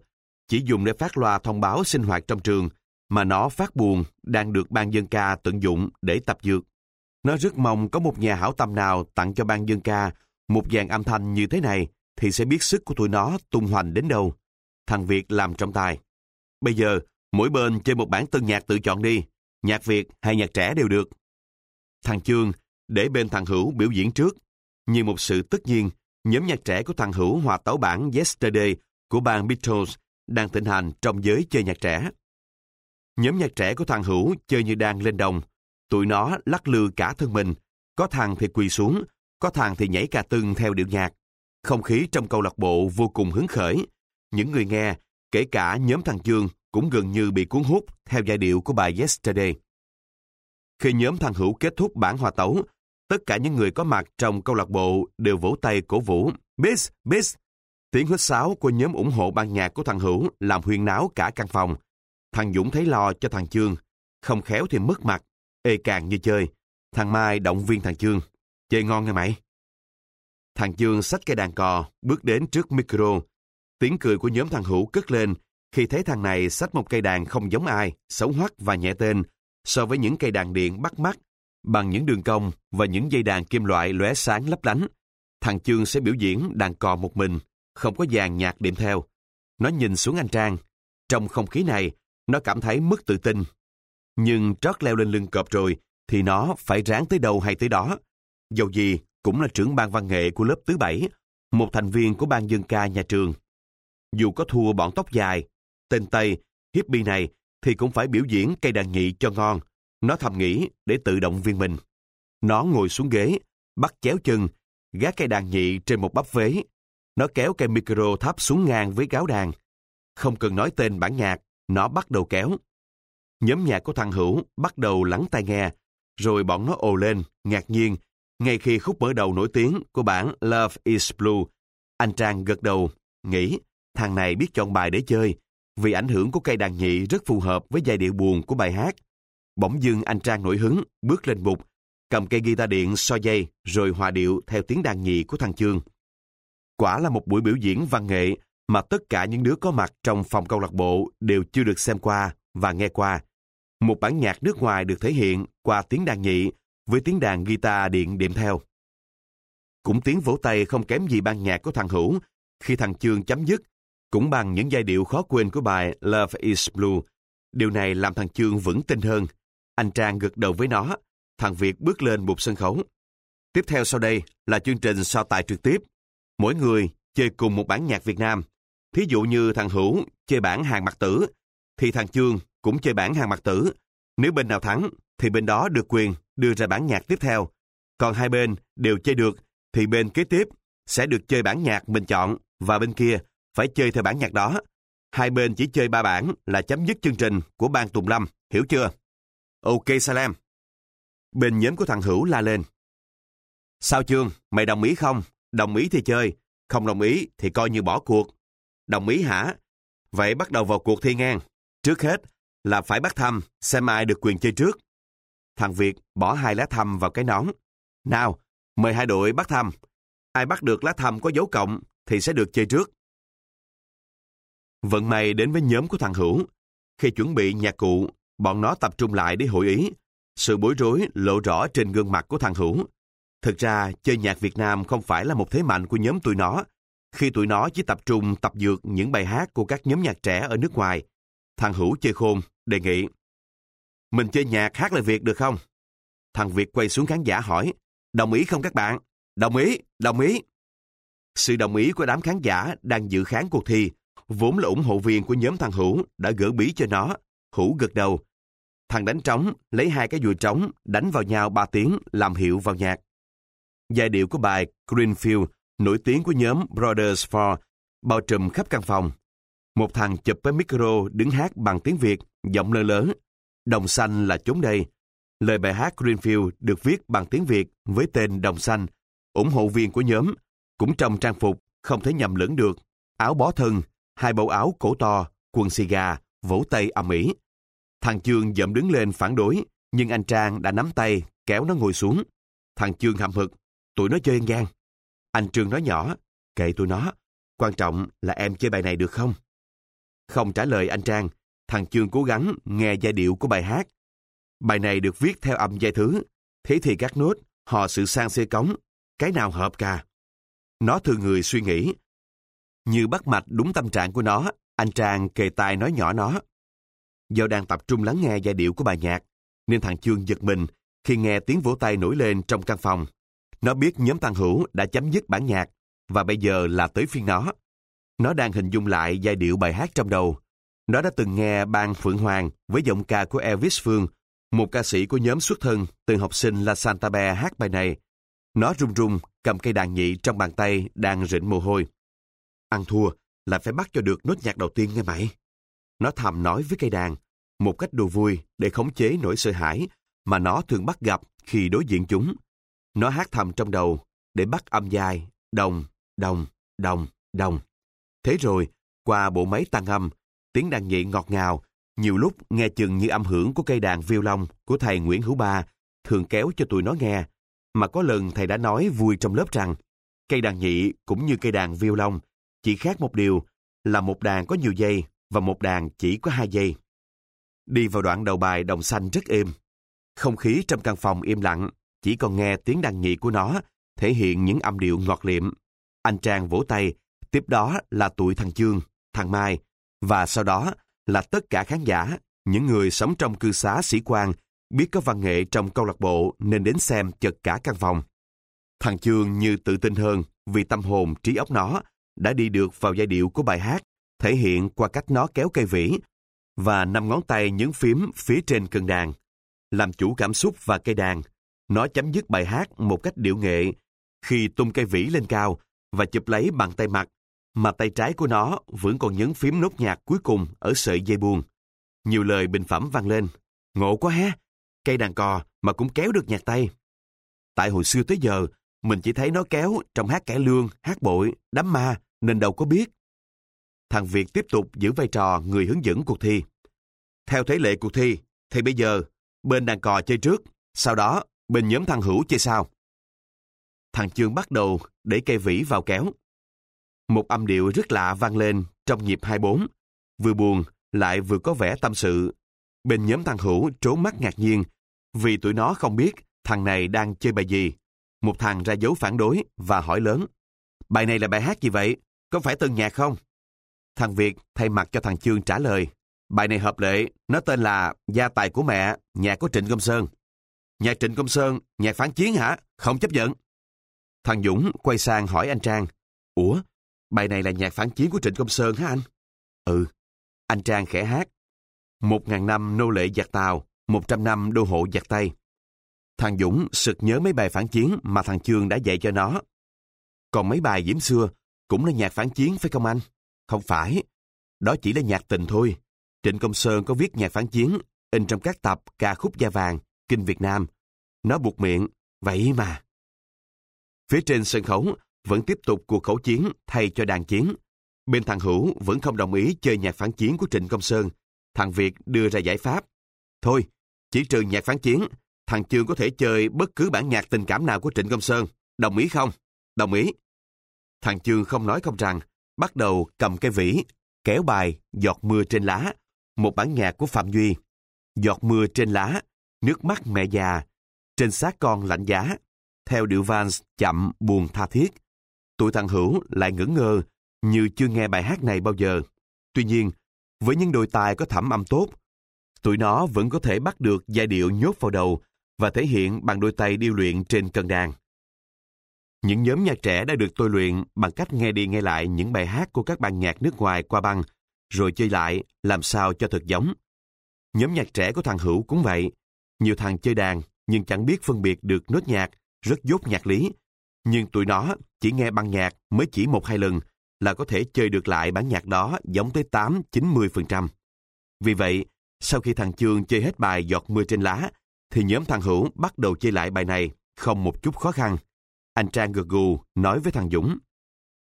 S1: chỉ dùng để phát loa thông báo sinh hoạt trong trường, mà nó phát buồn đang được ban dân ca tận dụng để tập dược. Nó rất mong có một nhà hảo tâm nào tặng cho ban dân ca một dàn âm thanh như thế này thì sẽ biết sức của tụi nó tung hoành đến đâu. Thằng Việt làm trọng tài. Bây giờ, mỗi bên chơi một bản tân nhạc tự chọn đi. Nhạc Việt hay nhạc trẻ đều được. Thằng Chương để bên thằng Hữu biểu diễn trước. Như một sự tất nhiên, nhóm nhạc trẻ của thằng Hữu hòa tấu bản Yesterday của bang Beatles đang thịnh hành trong giới chơi nhạc trẻ. Nhóm nhạc trẻ của thằng Hữu chơi như đang lên đồng. Tụi nó lắc lư cả thân mình. Có thằng thì quỳ xuống, có thằng thì nhảy cà tưng theo điệu nhạc. Không khí trong câu lạc bộ vô cùng hứng khởi. Những người nghe, kể cả nhóm thằng Dương, cũng gần như bị cuốn hút theo giai điệu của bài Yesterday. Khi nhóm thằng Hữu kết thúc bản hòa tấu, tất cả những người có mặt trong câu lạc bộ đều vỗ tay cổ vũ. Bis, bis! Tiếng hít sáo của nhóm ủng hộ ban nhạc của thằng Hữu làm huyên náo cả căn phòng. Thằng Dũng thấy lo cho thằng Chương. Không khéo thì mất mặt, ê càng như chơi. Thằng Mai động viên thằng Chương. Chơi ngon nghe mày. Thằng Dương xách cây đàn cò, bước đến trước micro. Tiếng cười của nhóm thằng Hữu cất lên khi thấy thằng này xách một cây đàn không giống ai, xấu hoắc và nhẹ tên so với những cây đàn điện bắt mắt bằng những đường cong và những dây đàn kim loại lóe sáng lấp lánh. Thằng Chương sẽ biểu diễn đàn cò một mình, không có dàn nhạc điểm theo. Nó nhìn xuống anh Trang. Trong không khí này, nó cảm thấy mất tự tin. Nhưng trót leo lên lưng cọp rồi, thì nó phải ráng tới đâu hay tới đó. Dầu gì, cũng là trưởng ban văn nghệ của lớp thứ bảy, một thành viên của ban dân ca nhà trường. Dù có thua bọn tóc dài, tên Tây, hippie này, thì cũng phải biểu diễn cây đàn nhị cho ngon. Nó thầm nghĩ để tự động viên mình. Nó ngồi xuống ghế, bắt chéo chân, gác cây đàn nhị trên một bắp vế. Nó kéo cây micro thấp xuống ngang với gáo đàn. Không cần nói tên bản nhạc, nó bắt đầu kéo. Nhóm nhạc của thằng Hữu bắt đầu lắng tai nghe, rồi bọn nó ồ lên, ngạc nhiên, ngay khi khúc mở đầu nổi tiếng của bản Love is Blue, anh Trang gật đầu, nghĩ thằng này biết chọn bài để chơi, vì ảnh hưởng của cây đàn nhị rất phù hợp với giai điệu buồn của bài hát. Bỗng dưng anh Trang nổi hứng, bước lên bục, cầm cây guitar điện so dây rồi hòa điệu theo tiếng đàn nhị của thằng Chương. Quả là một buổi biểu diễn văn nghệ mà tất cả những đứa có mặt trong phòng câu lạc bộ đều chưa được xem qua và nghe qua. Một bản nhạc nước ngoài được thể hiện qua tiếng đàn nhị với tiếng đàn guitar điện điểm theo. Cũng tiếng vỗ tay không kém gì ban nhạc của thằng Hữu khi thằng Chương chấm dứt, cũng bằng những giai điệu khó quên của bài Love is Blue. Điều này làm thằng Chương vững tin hơn. Anh Trang gật đầu với nó, thằng Việt bước lên một sân khấu. Tiếp theo sau đây là chương trình so tài trực tiếp. Mỗi người chơi cùng một bản nhạc Việt Nam. Thí dụ như thằng Hữu chơi bản hàng mặt tử, thì thằng Chương cũng chơi bản hàng mặt tử. Nếu bên nào thắng, thì bên đó được quyền đưa ra bản nhạc tiếp theo. Còn hai bên đều chơi được, thì bên kế tiếp sẽ được chơi bản nhạc mình chọn và bên kia phải chơi theo bản nhạc đó. Hai bên chỉ chơi ba bản là chấm dứt chương trình của ban Tùng Lâm, hiểu chưa? Ok Salam. Bên nhóm của thằng Hữu la lên. Sao Trương, mày đồng ý không? Đồng ý thì chơi, không đồng ý thì coi như bỏ cuộc. Đồng ý hả? Vậy bắt đầu vào cuộc thi ngang. Trước hết là phải bắt thăm xem ai được quyền chơi trước. Thằng Việt bỏ hai lá thăm vào cái nón. Nào, mời hai đội bắt thăm. Ai bắt được lá thăm có dấu cộng thì sẽ được chơi trước. Vận may đến với nhóm của thằng Hữu. Khi chuẩn bị nhạc cụ, bọn nó tập trung lại để hội ý. Sự bối rối lộ rõ trên gương mặt của thằng Hữu. Thực ra, chơi nhạc Việt Nam không phải là một thế mạnh của nhóm tụi nó. Khi tụi nó chỉ tập trung tập dược những bài hát của các nhóm nhạc trẻ ở nước ngoài, thằng Hữu chơi khôn, đề nghị. Mình chơi nhạc hát lại Việt được không? Thằng Việt quay xuống khán giả hỏi, đồng ý không các bạn? Đồng ý, đồng ý. Sự đồng ý của đám khán giả đang dự khán cuộc thi, vốn là ủng hộ viên của nhóm thằng Hữu đã gỡ bí cho nó. Hữu gật đầu. Thằng đánh trống, lấy hai cái dùi trống, đánh vào nhau ba tiếng, làm hiệu vào nhạc. Giai điệu của bài Greenfield, nổi tiếng của nhóm Brothers Four, bao trùm khắp căn phòng. Một thằng chụp với micro đứng hát bằng tiếng Việt, giọng lơ lớn. Đồng xanh là chốn đây. Lời bài hát Greenfield được viết bằng tiếng Việt với tên Đồng xanh. ủng hộ viên của nhóm, cũng trong trang phục, không thể nhầm lẫn được. Áo bó thân, hai bộ áo cổ to, quần xì gà, vỗ tay ầm ĩ. Thằng Chương dậm đứng lên phản đối, nhưng anh Trang đã nắm tay, kéo nó ngồi xuống. Thằng Chương hậm hực, tụi nó chơi gan. Anh Trương nói nhỏ, kệ tụi nó, quan trọng là em chơi bài này được không? Không trả lời anh Trang, thằng Chương cố gắng nghe giai điệu của bài hát. Bài này được viết theo âm giai thứ, thế thì các nốt, họ sự sang xê cống, cái nào hợp cả. Nó thường người suy nghĩ. Như bắt mạch đúng tâm trạng của nó, anh Trang kề tai nói nhỏ nó. Do đang tập trung lắng nghe giai điệu của bài nhạc, nên thằng Chương giật mình khi nghe tiếng vỗ tay nổi lên trong căn phòng. Nó biết nhóm Tăng Hữu đã chấm dứt bản nhạc và bây giờ là tới phiên nó. Nó đang hình dung lại giai điệu bài hát trong đầu. Nó đã từng nghe ban Phượng Hoàng với giọng ca của Elvis Phương, một ca sĩ của nhóm xuất thân từ học sinh La Santa Be hát bài này. Nó run run cầm cây đàn nhị trong bàn tay đang rịn mồ hôi. Ăn thua là phải bắt cho được nốt nhạc đầu tiên nghe mày. Nó thầm nói với cây đàn, một cách đùa vui để khống chế nỗi sợ hãi mà nó thường bắt gặp khi đối diện chúng. Nó hát thầm trong đầu để bắt âm dài, đồng, đồng, đồng, đồng. Thế rồi, qua bộ máy tăng âm, tiếng đàn nhị ngọt ngào, nhiều lúc nghe chừng như âm hưởng của cây đàn violon của thầy Nguyễn Hữu Ba thường kéo cho tụi nó nghe. Mà có lần thầy đã nói vui trong lớp rằng cây đàn nhị cũng như cây đàn violon, chỉ khác một điều là một đàn có nhiều dây và một đàn chỉ có hai dây. Đi vào đoạn đầu bài đồng xanh rất êm. Không khí trong căn phòng im lặng, chỉ còn nghe tiếng đàn nhị của nó thể hiện những âm điệu ngọt liệm. Anh Trang vỗ tay, tiếp đó là tụi thằng Chương, thằng Mai, và sau đó là tất cả khán giả, những người sống trong cư xá sĩ quan, biết có văn nghệ trong câu lạc bộ nên đến xem chật cả căn phòng. Thằng Chương như tự tin hơn vì tâm hồn trí óc nó đã đi được vào giai điệu của bài hát, thể hiện qua cách nó kéo cây vĩ và năm ngón tay nhấn phím phía trên cần đàn. Làm chủ cảm xúc và cây đàn, nó chấm dứt bài hát một cách điệu nghệ khi tung cây vĩ lên cao và chụp lấy bằng tay mặt, mà tay trái của nó vẫn còn nhấn phím nốt nhạc cuối cùng ở sợi dây buông. Nhiều lời bình phẩm vang lên. Ngộ quá ha! Cây đàn cò mà cũng kéo được nhạc tay. Tại hồi xưa tới giờ, mình chỉ thấy nó kéo trong hát cải lương, hát bội, đám ma, nên đâu có biết. Thằng Việt tiếp tục giữ vai trò người hướng dẫn cuộc thi. Theo thế lệ cuộc thi, thì bây giờ bên đàn cò chơi trước, sau đó bên nhóm thằng Hữu chơi sau. Thằng Chương bắt đầu để cây vĩ vào kéo. Một âm điệu rất lạ vang lên trong nhịp 24, vừa buồn lại vừa có vẻ tâm sự. Bên nhóm thằng Hữu trốn mắt ngạc nhiên vì tụi nó không biết thằng này đang chơi bài gì. Một thằng ra dấu phản đối và hỏi lớn. Bài này là bài hát gì vậy? Có phải tân nhạc không? Thằng Việt thay mặt cho thằng Chương trả lời. Bài này hợp lệ, nó tên là Gia tài của mẹ, nhạc của Trịnh Công Sơn. Nhạc Trịnh Công Sơn, nhạc phản chiến hả? Không chấp nhận. Thằng Dũng quay sang hỏi anh Trang. Ủa, bài này là nhạc phản chiến của Trịnh Công Sơn hả anh? Ừ. Anh Trang khẽ hát. Một ngàn năm nô lệ giặc Tàu, một trăm năm đô hộ giặc Tây. Thằng Dũng sực nhớ mấy bài phản chiến mà thằng Chương đã dạy cho nó. Còn mấy bài diễm xưa cũng là nhạc phản chiến phải không anh? Không phải. Đó chỉ là nhạc tình thôi. Trịnh Công Sơn có viết nhạc phản chiến in trong các tập ca khúc da vàng, kinh Việt Nam. Nó buộc miệng, vậy mà. Phía trên sân khấu vẫn tiếp tục cuộc khẩu chiến thay cho đàn chiến. Bên thằng Hữu vẫn không đồng ý chơi nhạc phản chiến của Trịnh Công Sơn. Thằng Việt đưa ra giải pháp. Thôi, chỉ trừ nhạc phản chiến, thằng Chương có thể chơi bất cứ bản nhạc tình cảm nào của Trịnh Công Sơn. Đồng ý không? Đồng ý. Thằng Chương không nói không rằng, bắt đầu cầm cây vĩ, kéo bài Giọt mưa trên lá, một bản nhạc của Phạm Duy. Giọt mưa trên lá, nước mắt mẹ già, trên xác con lạnh giá, theo điệu Vans chậm buồn tha thiết. Tụi thằng Hữu lại ngỡ ngơ như chưa nghe bài hát này bao giờ. Tuy nhiên, với những đôi tài có thẩm âm tốt, tụi nó vẫn có thể bắt được giai điệu nhốt vào đầu và thể hiện bằng đôi tay điêu luyện trên cần đàn. Những nhóm nhạc trẻ đã được tôi luyện bằng cách nghe đi nghe lại những bài hát của các ban nhạc nước ngoài qua băng, rồi chơi lại làm sao cho thật giống. Nhóm nhạc trẻ của thằng Hữu cũng vậy. Nhiều thằng chơi đàn nhưng chẳng biết phân biệt được nốt nhạc, rất dốt nhạc lý. Nhưng tụi nó chỉ nghe băng nhạc mới chỉ một hai lần là có thể chơi được lại bản nhạc đó giống tới 8-90%. Vì vậy, sau khi thằng Chương chơi hết bài Giọt mưa trên lá, thì nhóm thằng Hữu bắt đầu chơi lại bài này không một chút khó khăn. Anh Trang gật gù nói với thằng Dũng.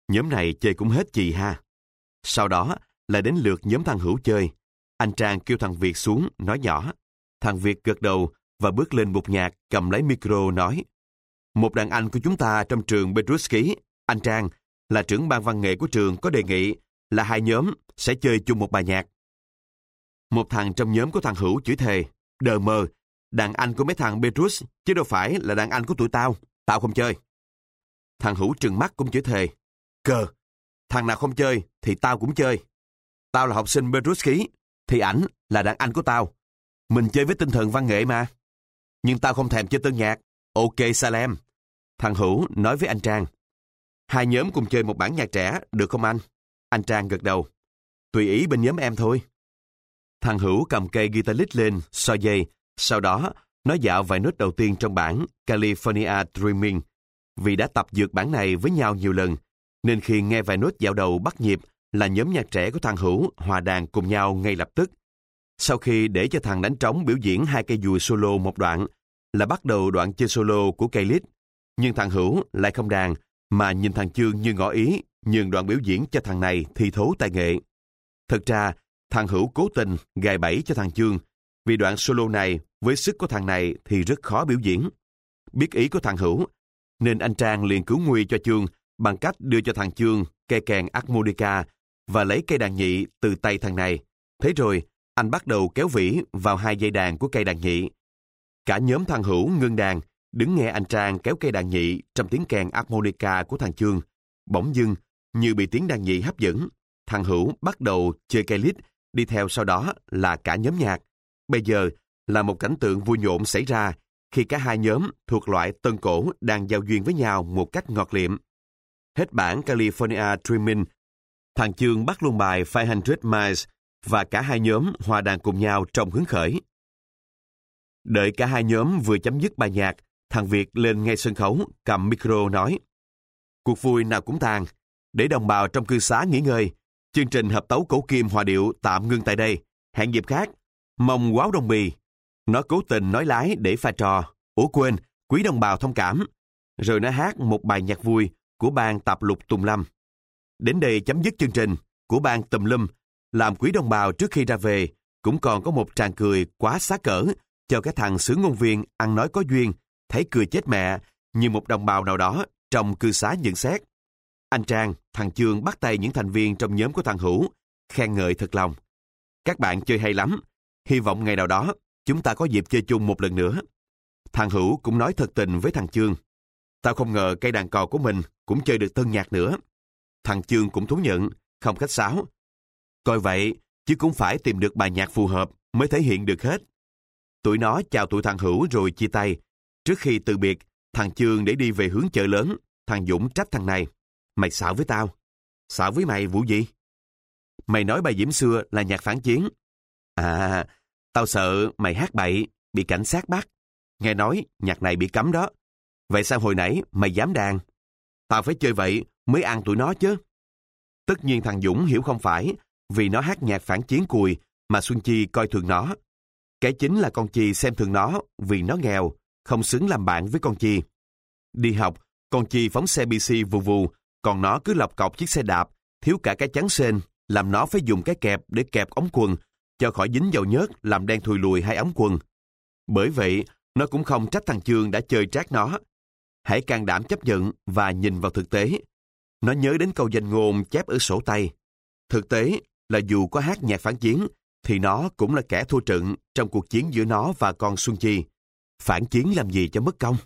S1: Nhóm này chơi cũng hết chị ha. Sau đó là đến lượt nhóm thằng Hữu chơi. Anh Trang kêu thằng Việt xuống, nói nhỏ. Thằng Việt gật đầu và bước lên bục nhạc, cầm lấy micro nói. Một đàn anh của chúng ta trong trường Petruski, anh Trang, là trưởng ban văn nghệ của trường có đề nghị là hai nhóm sẽ chơi chung một bài nhạc. Một thằng trong nhóm của thằng Hữu chửi thề, đờ mờ, đàn anh của mấy thằng Petrus, chứ đâu phải là đàn anh của tụi tao, tao không chơi. Thằng Hữu trừng mắt cũng chửi thề, cờ, thằng nào không chơi thì tao cũng chơi. Tao là học sinh Petruski, thì ảnh là đàn anh của tao. Mình chơi với tinh thần văn nghệ mà. Nhưng tao không thèm chơi tân nhạc. Ok Salem. Thằng Hữu nói với anh Trang. Hai nhóm cùng chơi một bản nhạc trẻ, được không anh? Anh Trang gật đầu. Tùy ý bên nhóm em thôi. Thằng Hữu cầm cây guitar lít lên, so dây. Sau đó, nó dạo vài nốt đầu tiên trong bản California Dreaming. Vì đã tập dược bản này với nhau nhiều lần, nên khi nghe vài nốt dạo đầu bắt nhịp là nhóm nhạc trẻ của thằng Hữu hòa đàn cùng nhau ngay lập tức. Sau khi để cho thằng đánh trống biểu diễn hai cây dùi solo một đoạn, là bắt đầu đoạn chơi solo của cây lít. Nhưng thằng Hữu lại không đàn, mà nhìn thằng Chương như ngỏ ý, nhường đoạn biểu diễn cho thằng này thi thố tài nghệ. Thật ra, thằng Hữu cố tình gài bẫy cho thằng Chương, vì đoạn solo này với sức của thằng này thì rất khó biểu diễn. Biết ý của thằng Hữu, nên anh Trang liền cứu nguy cho Chương bằng cách đưa cho thằng Chương cây kèn armonica và lấy cây đàn nhị từ tay thằng này. Thế rồi, anh bắt đầu kéo vĩ vào hai dây đàn của cây đàn nhị. Cả nhóm thằng Hữu ngưng đàn, đứng nghe anh Trang kéo cây đàn nhị trong tiếng kèn harmonica của thằng Chương. Bỗng dưng, như bị tiếng đàn nhị hấp dẫn, thằng Hữu bắt đầu chơi cây lít, đi theo sau đó là cả nhóm nhạc. Bây giờ là một cảnh tượng vui nhộn xảy ra khi cả hai nhóm thuộc loại tân cổ đang giao duyên với nhau một cách ngọt liệm. Hết bản California Dreaming, thằng Chương bắt luôn bài 500 Miles và cả hai nhóm hòa đàn cùng nhau trong hứng khởi. Đợi cả hai nhóm vừa chấm dứt bài nhạc, thằng Việt lên ngay sân khấu, cầm micro nói Cuộc vui nào cũng tàn, để đồng bào trong cư xá nghỉ ngơi, chương trình hợp tấu cổ kim hòa điệu tạm ngưng tại đây, hẹn dịp khác, mong quáo đông bì. Nó cố tình nói lái để pha trò, ủa quên, quý đồng bào thông cảm. Rồi nó hát một bài nhạc vui của ban tạp lục Tùng Lâm. Đến đây chấm dứt chương trình của ban Tùm Lâm, làm quý đồng bào trước khi ra về, cũng còn có một tràng cười quá xá cỡ cho cái thằng sứ ngôn viên ăn nói có duyên, thấy cười chết mẹ như một đồng bào nào đó trong cư xá nhận xét. Anh Trang, thằng Trương bắt tay những thành viên trong nhóm của thằng Hữu, khen ngợi thật lòng. Các bạn chơi hay lắm, hy vọng ngày nào đó chúng ta có dịp chơi chung một lần nữa. Thằng Hữu cũng nói thật tình với thằng Chương. Tao không ngờ cây đàn cò của mình cũng chơi được tân nhạc nữa. Thằng Chương cũng thú nhận, không khách sáo. Coi vậy, chứ cũng phải tìm được bài nhạc phù hợp mới thể hiện được hết. Tụi nó chào tụi thằng Hữu rồi chia tay. Trước khi từ biệt, thằng Chương để đi về hướng chợ lớn, thằng Dũng trách thằng này. Mày xạo với tao. Xạo với mày vụ gì? Mày nói bài Diễm xưa là nhạc phản chiến. À, tao sợ mày hát bậy, bị cảnh sát bắt. Nghe nói nhạc này bị cấm đó. Vậy sao hồi nãy mày dám đàn? Tao phải chơi vậy mới ăn tụi nó chứ. Tất nhiên thằng Dũng hiểu không phải vì nó hát nhạc phản chiến cùi mà Xuân Chi coi thường nó. Cái chính là con Chi xem thường nó vì nó nghèo, không xứng làm bạn với con Chi. Đi học, con Chi phóng xe BC vù vù, còn nó cứ lọc cọc chiếc xe đạp, thiếu cả cái chắn sên, làm nó phải dùng cái kẹp để kẹp ống quần, cho khỏi dính dầu nhớt làm đen thùi lùi hai ống quần. Bởi vậy, nó cũng không trách thằng Chương đã chơi trác nó. Hãy can đảm chấp nhận và nhìn vào thực tế. Nó nhớ đến câu danh ngôn chép ở sổ tay. Thực tế là dù có hát nhạc phản chiến, thì nó cũng là kẻ thua trận trong cuộc chiến giữa nó và con Xuân Chi. Phản chiến làm gì cho mất công?